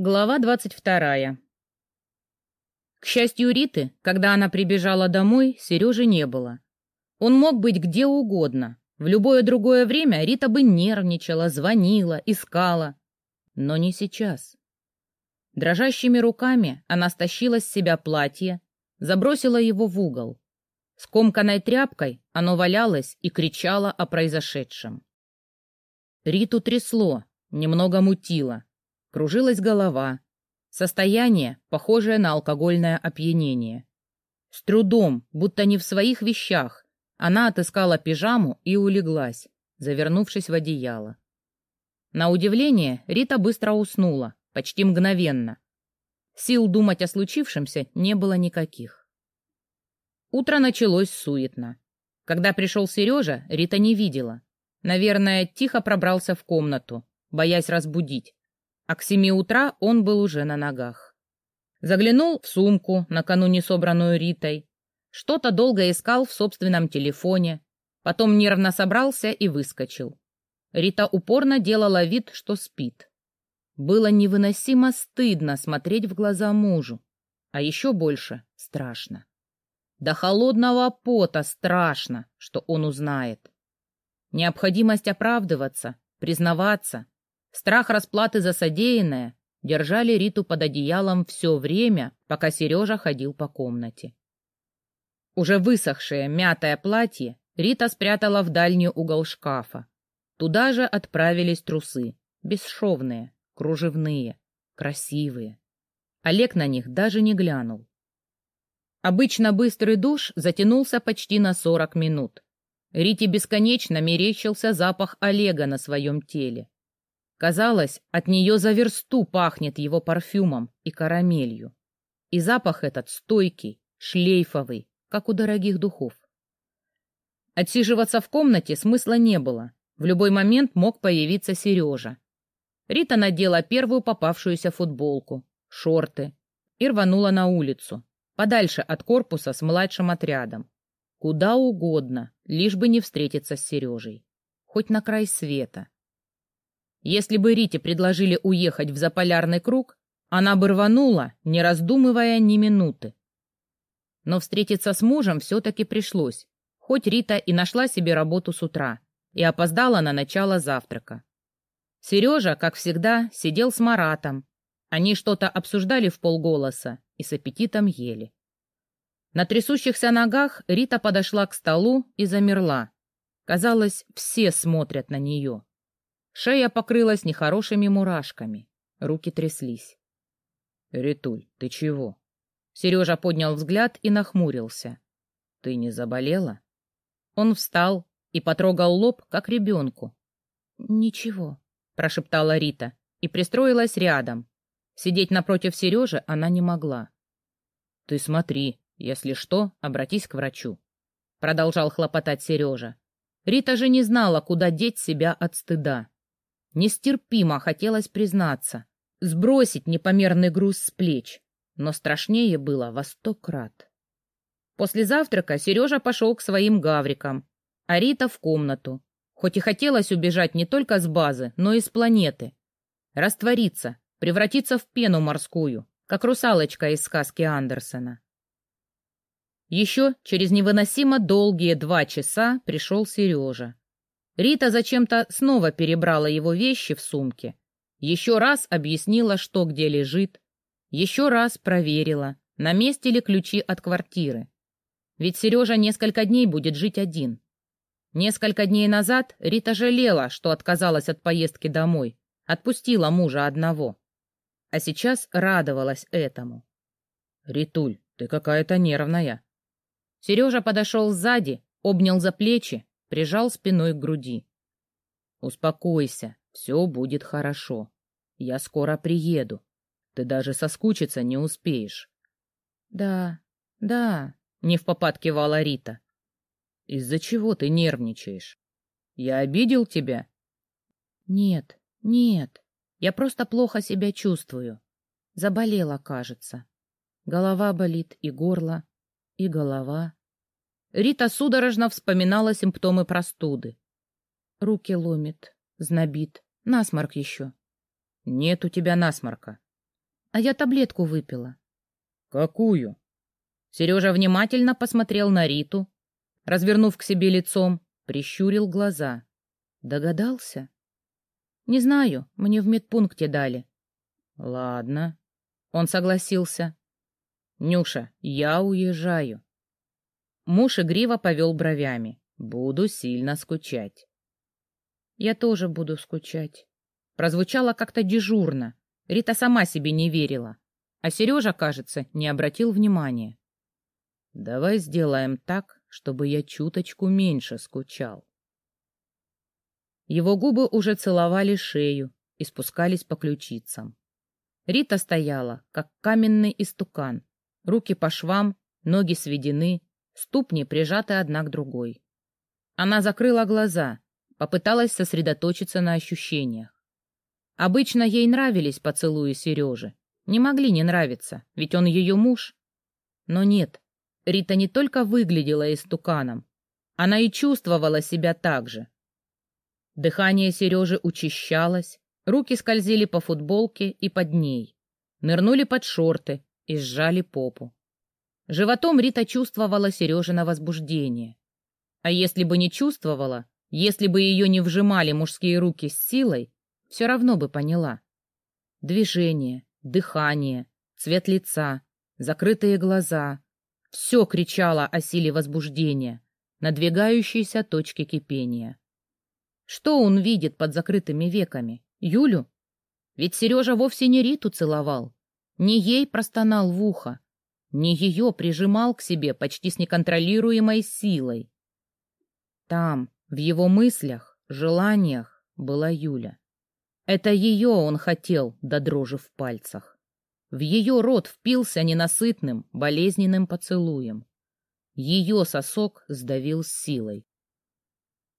Глава двадцать вторая. К счастью Риты, когда она прибежала домой, Сережи не было. Он мог быть где угодно. В любое другое время Рита бы нервничала, звонила, искала. Но не сейчас. Дрожащими руками она стащила с себя платье, забросила его в угол. Скомканной тряпкой оно валялось и кричало о произошедшем. Риту трясло, немного мутило. Кружилась голова. Состояние, похожее на алкогольное опьянение. С трудом, будто не в своих вещах, она отыскала пижаму и улеглась, завернувшись в одеяло. На удивление, Рита быстро уснула, почти мгновенно. Сил думать о случившемся не было никаких. Утро началось суетно. Когда пришел Сережа, Рита не видела. Наверное, тихо пробрался в комнату, боясь разбудить а к семи утра он был уже на ногах. Заглянул в сумку, накануне собранную Ритой, что-то долго искал в собственном телефоне, потом нервно собрался и выскочил. Рита упорно делала вид, что спит. Было невыносимо стыдно смотреть в глаза мужу, а еще больше страшно. До холодного пота страшно, что он узнает. Необходимость оправдываться, признаваться, Страх расплаты за содеянное держали Риту под одеялом все время, пока Сережа ходил по комнате. Уже высохшее мятое платье Рита спрятала в дальний угол шкафа. Туда же отправились трусы, бесшовные, кружевные, красивые. Олег на них даже не глянул. Обычно быстрый душ затянулся почти на сорок минут. Рите бесконечно мерещился запах Олега на своем теле. Казалось, от нее за версту пахнет его парфюмом и карамелью. И запах этот стойкий, шлейфовый, как у дорогих духов. Отсиживаться в комнате смысла не было. В любой момент мог появиться Сережа. Рита надела первую попавшуюся футболку, шорты и рванула на улицу, подальше от корпуса с младшим отрядом. Куда угодно, лишь бы не встретиться с Сережей. Хоть на край света. Если бы Рите предложили уехать в заполярный круг, она бы рванула, не раздумывая ни минуты. Но встретиться с мужем все-таки пришлось, хоть Рита и нашла себе работу с утра и опоздала на начало завтрака. Сережа, как всегда, сидел с Маратом. Они что-то обсуждали в полголоса и с аппетитом ели. На трясущихся ногах Рита подошла к столу и замерла. Казалось, все смотрят на нее. Шея покрылась нехорошими мурашками. Руки тряслись. — Ритуль, ты чего? Сережа поднял взгляд и нахмурился. — Ты не заболела? Он встал и потрогал лоб, как ребенку. — Ничего, — прошептала Рита и пристроилась рядом. Сидеть напротив Сережи она не могла. — Ты смотри, если что, обратись к врачу. Продолжал хлопотать Сережа. Рита же не знала, куда деть себя от стыда. Нестерпимо хотелось признаться, сбросить непомерный груз с плеч, но страшнее было во сто крат. После завтрака Сережа пошел к своим гаврикам, а Рита в комнату, хоть и хотелось убежать не только с базы, но и с планеты. Раствориться, превратиться в пену морскую, как русалочка из сказки Андерсона. Еще через невыносимо долгие два часа пришел Сережа. Рита зачем-то снова перебрала его вещи в сумке, еще раз объяснила, что где лежит, еще раз проверила, на месте ли ключи от квартиры. Ведь Сережа несколько дней будет жить один. Несколько дней назад Рита жалела, что отказалась от поездки домой, отпустила мужа одного. А сейчас радовалась этому. «Ритуль, ты какая-то нервная». Сережа подошел сзади, обнял за плечи, прижал спиной к груди. «Успокойся, все будет хорошо. Я скоро приеду. Ты даже соскучиться не успеешь». «Да, да», — не в попад кивала Рита. «Из-за чего ты нервничаешь? Я обидел тебя?» «Нет, нет, я просто плохо себя чувствую. Заболела, кажется. Голова болит и горло, и голова. Рита судорожно вспоминала симптомы простуды. Руки ломит, знобит, насморк еще. Нет у тебя насморка. А я таблетку выпила. Какую? Сережа внимательно посмотрел на Риту, развернув к себе лицом, прищурил глаза. Догадался? Не знаю, мне в медпункте дали. Ладно. Он согласился. Нюша, я уезжаю. Муж игриво повел бровями. Буду сильно скучать. Я тоже буду скучать. Прозвучало как-то дежурно. Рита сама себе не верила. А Сережа, кажется, не обратил внимания. Давай сделаем так, чтобы я чуточку меньше скучал. Его губы уже целовали шею и спускались по ключицам. Рита стояла, как каменный истукан, руки по швам, ноги сведены, ступни прижаты одна к другой. Она закрыла глаза, попыталась сосредоточиться на ощущениях. Обычно ей нравились поцелуи Сережи. Не могли не нравиться, ведь он ее муж. Но нет, Рита не только выглядела истуканом, она и чувствовала себя так же. Дыхание Сережи учащалось, руки скользили по футболке и под ней, нырнули под шорты и сжали попу. Животом Рита чувствовала Сережина возбуждение. А если бы не чувствовала, если бы ее не вжимали мужские руки с силой, все равно бы поняла. Движение, дыхание, цвет лица, закрытые глаза — все кричало о силе возбуждения, надвигающейся точке кипения. Что он видит под закрытыми веками? Юлю? Ведь Сережа вовсе не Риту целовал, не ей простонал в ухо, не ее прижимал к себе почти с неконтролируемой силой. Там, в его мыслях, желаниях была Юля. Это ее он хотел до дрожи в пальцах. В ее рот впился ненасытным, болезненным поцелуем. Ее сосок сдавил силой.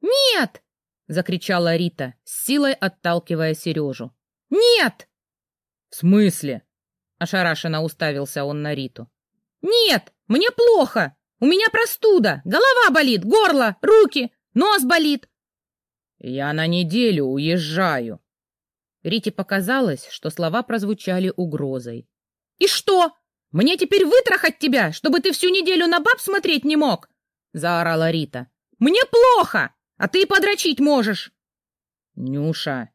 «Нет!» — закричала Рита, с силой отталкивая Сережу. «Нет!» «В смысле?» — ошарашенно уставился он на Риту. «Нет, мне плохо! У меня простуда, голова болит, горло, руки, нос болит!» «Я на неделю уезжаю!» Рите показалось, что слова прозвучали угрозой. «И что? Мне теперь вытрахать тебя, чтобы ты всю неделю на баб смотреть не мог?» — заорала Рита. «Мне плохо, а ты подрочить можешь!» «Нюша!»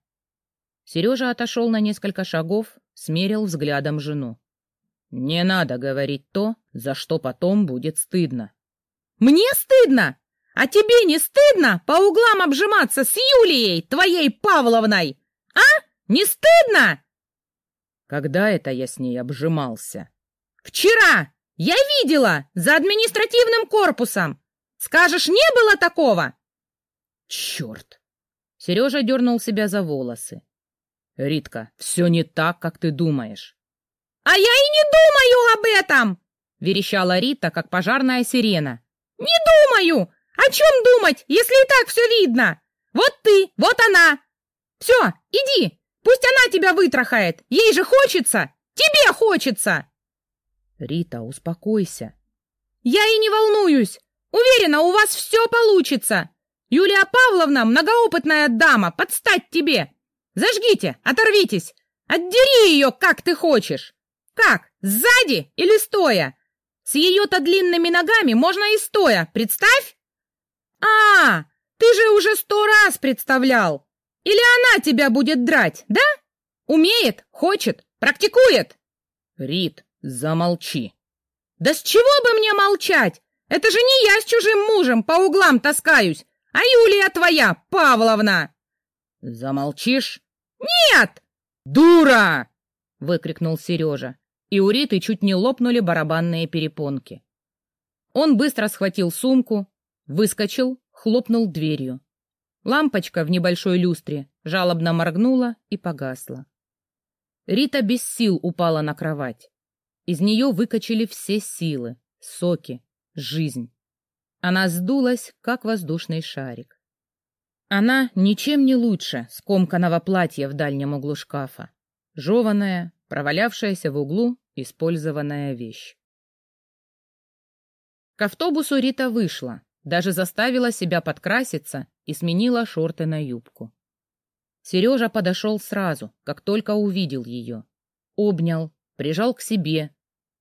Сережа отошел на несколько шагов, смерил взглядом жену. «Не надо говорить то, за что потом будет стыдно». «Мне стыдно? А тебе не стыдно по углам обжиматься с Юлией, твоей Павловной? А? Не стыдно?» «Когда это я с ней обжимался?» «Вчера! Я видела! За административным корпусом! Скажешь, не было такого?» «Черт!» Сережа дернул себя за волосы. «Ритка, все не так, как ты думаешь». «А я и не думаю об этом!» — верещала Рита, как пожарная сирена. «Не думаю! О чем думать, если и так все видно? Вот ты, вот она! Все, иди, пусть она тебя вытрахает, ей же хочется, тебе хочется!» «Рита, успокойся!» «Я и не волнуюсь! Уверена, у вас все получится! Юлия Павловна многоопытная дама, подстать тебе! Зажгите, оторвитесь, отдери ее, как ты хочешь!» Как? Сзади или стоя? С ее-то длинными ногами можно и стоя, представь! А, ты же уже сто раз представлял! Или она тебя будет драть, да? Умеет, хочет, практикует? Рит, замолчи. Да с чего бы мне молчать? Это же не я с чужим мужем по углам таскаюсь, а Юлия твоя, Павловна. Замолчишь? Нет! Дура! Выкрикнул Сережа и у Риты чуть не лопнули барабанные перепонки. Он быстро схватил сумку, выскочил, хлопнул дверью. Лампочка в небольшой люстре жалобно моргнула и погасла. Рита без сил упала на кровать. Из нее выкачали все силы, соки, жизнь. Она сдулась, как воздушный шарик. Она ничем не лучше скомканного платья в дальнем углу шкафа. Жеваная, провалявшаяся в углу использованная вещь. К автобусу Рита вышла, даже заставила себя подкраситься и сменила шорты на юбку. Сережа подошел сразу, как только увидел ее. Обнял, прижал к себе,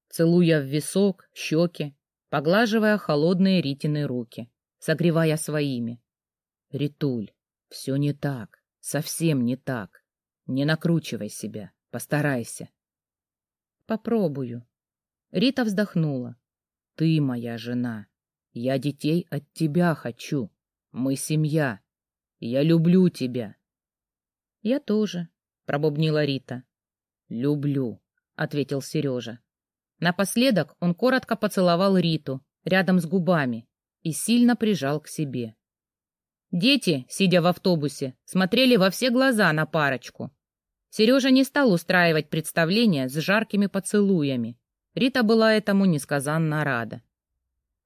целуя в висок, щеки, поглаживая холодные Ритины руки, согревая своими. «Ритуль, все не так, совсем не так. Не накручивай себя, постарайся». «Попробую». Рита вздохнула. «Ты моя жена. Я детей от тебя хочу. Мы семья. Я люблю тебя». «Я тоже», — пробубнила Рита. «Люблю», — ответил Сережа. Напоследок он коротко поцеловал Риту рядом с губами и сильно прижал к себе. Дети, сидя в автобусе, смотрели во все глаза на парочку. Сережа не стал устраивать представление с жаркими поцелуями. Рита была этому несказанно рада.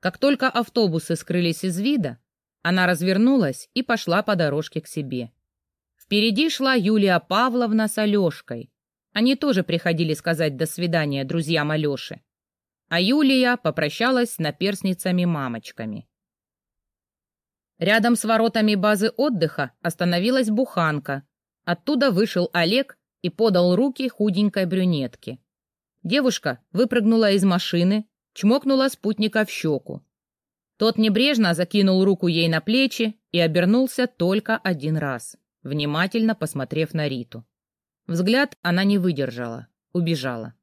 Как только автобусы скрылись из вида, она развернулась и пошла по дорожке к себе. Впереди шла Юлия Павловна с Алешкой. Они тоже приходили сказать «до свидания» друзьям Алеши. А Юлия попрощалась с наперсницами-мамочками. Рядом с воротами базы отдыха остановилась буханка. Оттуда вышел Олег и подал руки худенькой брюнетке. Девушка выпрыгнула из машины, чмокнула спутника в щеку. Тот небрежно закинул руку ей на плечи и обернулся только один раз, внимательно посмотрев на Риту. Взгляд она не выдержала, убежала.